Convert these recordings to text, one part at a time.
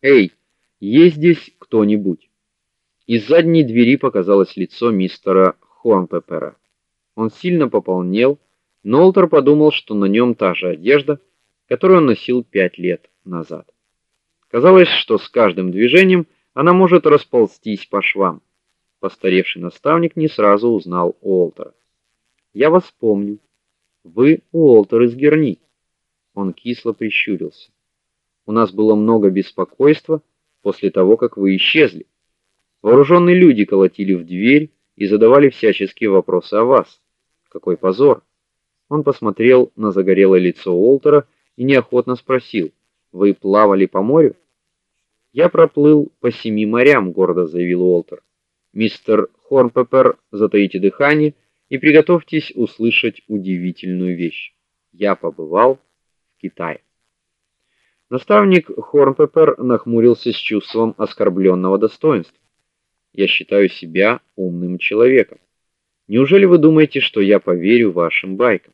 Эй, есть здесь кто-нибудь? Из задней двери показалось лицо мистера Хорнпепера. Он сильно пополнел, но Олтер подумал, что на нем та же одежда, которую он носил пять лет назад. Казалось, что с каждым движением она может расползтись по швам. Постаревший наставник не сразу узнал Уолтера. "Я вас помню. Вы Уолтер из Герни". Он кисло прищурился. "У нас было много беспокойства после того, как вы исчезли. Вооруженные люди колотили в дверь и задавали всяческие вопросы о вас. Какой позор!" Он посмотрел на загорелое лицо Уолтера и неохотно спросил: "Вы плавали по морю?" "Я проплыл по семи морям", гордо заявил Уолтер. Мистер Хорнпеппер, затаите дыхание и приготовьтесь услышать удивительную вещь. Я побывал в Китае. Наставник Хорнпеппер нахмурился с чувством оскорбленного достоинства. Я считаю себя умным человеком. Неужели вы думаете, что я поверю вашим байкам?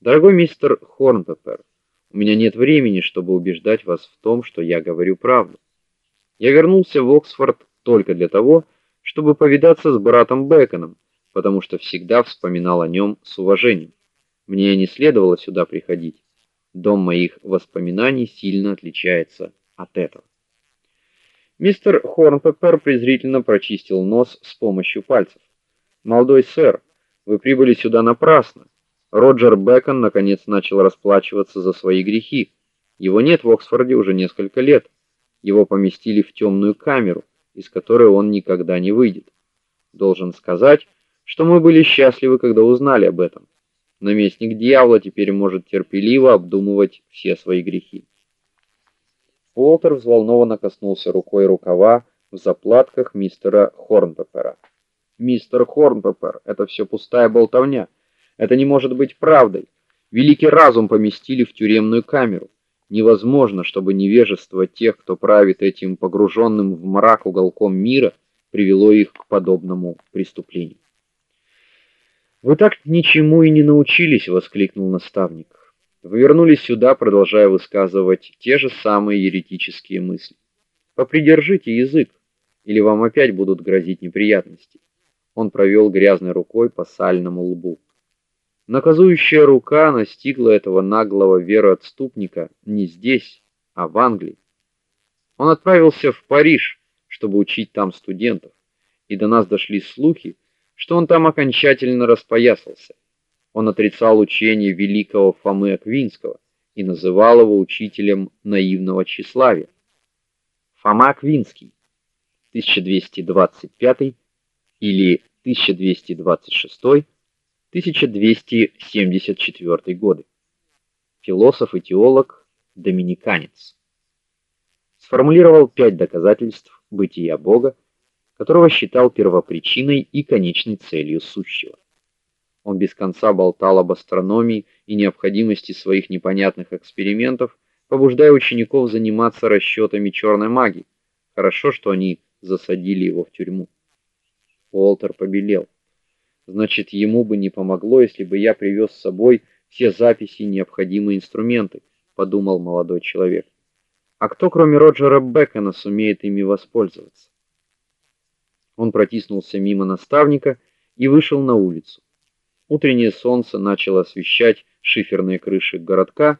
Дорогой мистер Хорнпеппер, у меня нет времени, чтобы убеждать вас в том, что я говорю правду. Я вернулся в Оксфорд только для того, чтобы повидаться с братом Бэконом, потому что всегда вспоминал о нем с уважением. Мне не следовало сюда приходить. Дом моих воспоминаний сильно отличается от этого. Мистер Хорнпеппер презрительно прочистил нос с помощью пальцев. "Молодой сэр, вы прибыли сюда напрасно. Роджер Бэкон наконец начал расплачиваться за свои грехи. Его нет в Оксфорде уже несколько лет. Его поместили в темную камеру из которой он никогда не выйдет. Должен сказать, что мы были счастливы, когда узнали об этом. Наместник дьявола теперь может терпеливо обдумывать все свои грехи. Уолтер взволнованно коснулся рукой рукава в заплатках мистера Хорнпеппера. Мистер Хорнпеппер, это все пустая болтовня. Это не может быть правдой. Великий разум поместили в тюремную камеру. Невозможно, чтобы невежество тех, кто правит этим погруженным в мрак уголком мира, привело их к подобному преступлению. Вы так ничему и не научились, воскликнул наставник. Вы вернулись сюда, продолжая высказывать те же самые еретические мысли. Попридержите язык, или вам опять будут грозить неприятности. Он провел грязной рукой по сальному лбу. Наказующая рука настигла этого наглого вероотступника не здесь, а в Англии. Он отправился в Париж, чтобы учить там студентов, и до нас дошли слухи, что он там окончательно распоясался. Он отрицал учение великого Фомы Аквинского и называл его учителем наивного тщеславия. Фома Аквинский 1225 или 1226 1274 годы. Философ и теолог, доминиканец. Сформулировал пять доказательств бытия Бога, которого считал первопричиной и конечной целью сущего. Он без конца болтал об астрономии и необходимости своих непонятных экспериментов, побуждая учеников заниматься расчетами черной магии. Хорошо, что они засадили его в тюрьму. Уолтер побелел. Значит, ему бы не помогло, если бы я привез с собой все записи и необходимые инструменты, подумал молодой человек. А кто, кроме Роджера Бекона, сумеет ими воспользоваться? Он протиснулся мимо наставника и вышел на улицу. Утреннее солнце начало освещать шиферные крыши городка.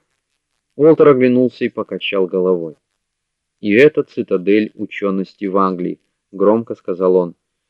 Уолтер оглянулся и покачал головой. И это цитадель учености в Англии, громко сказал он.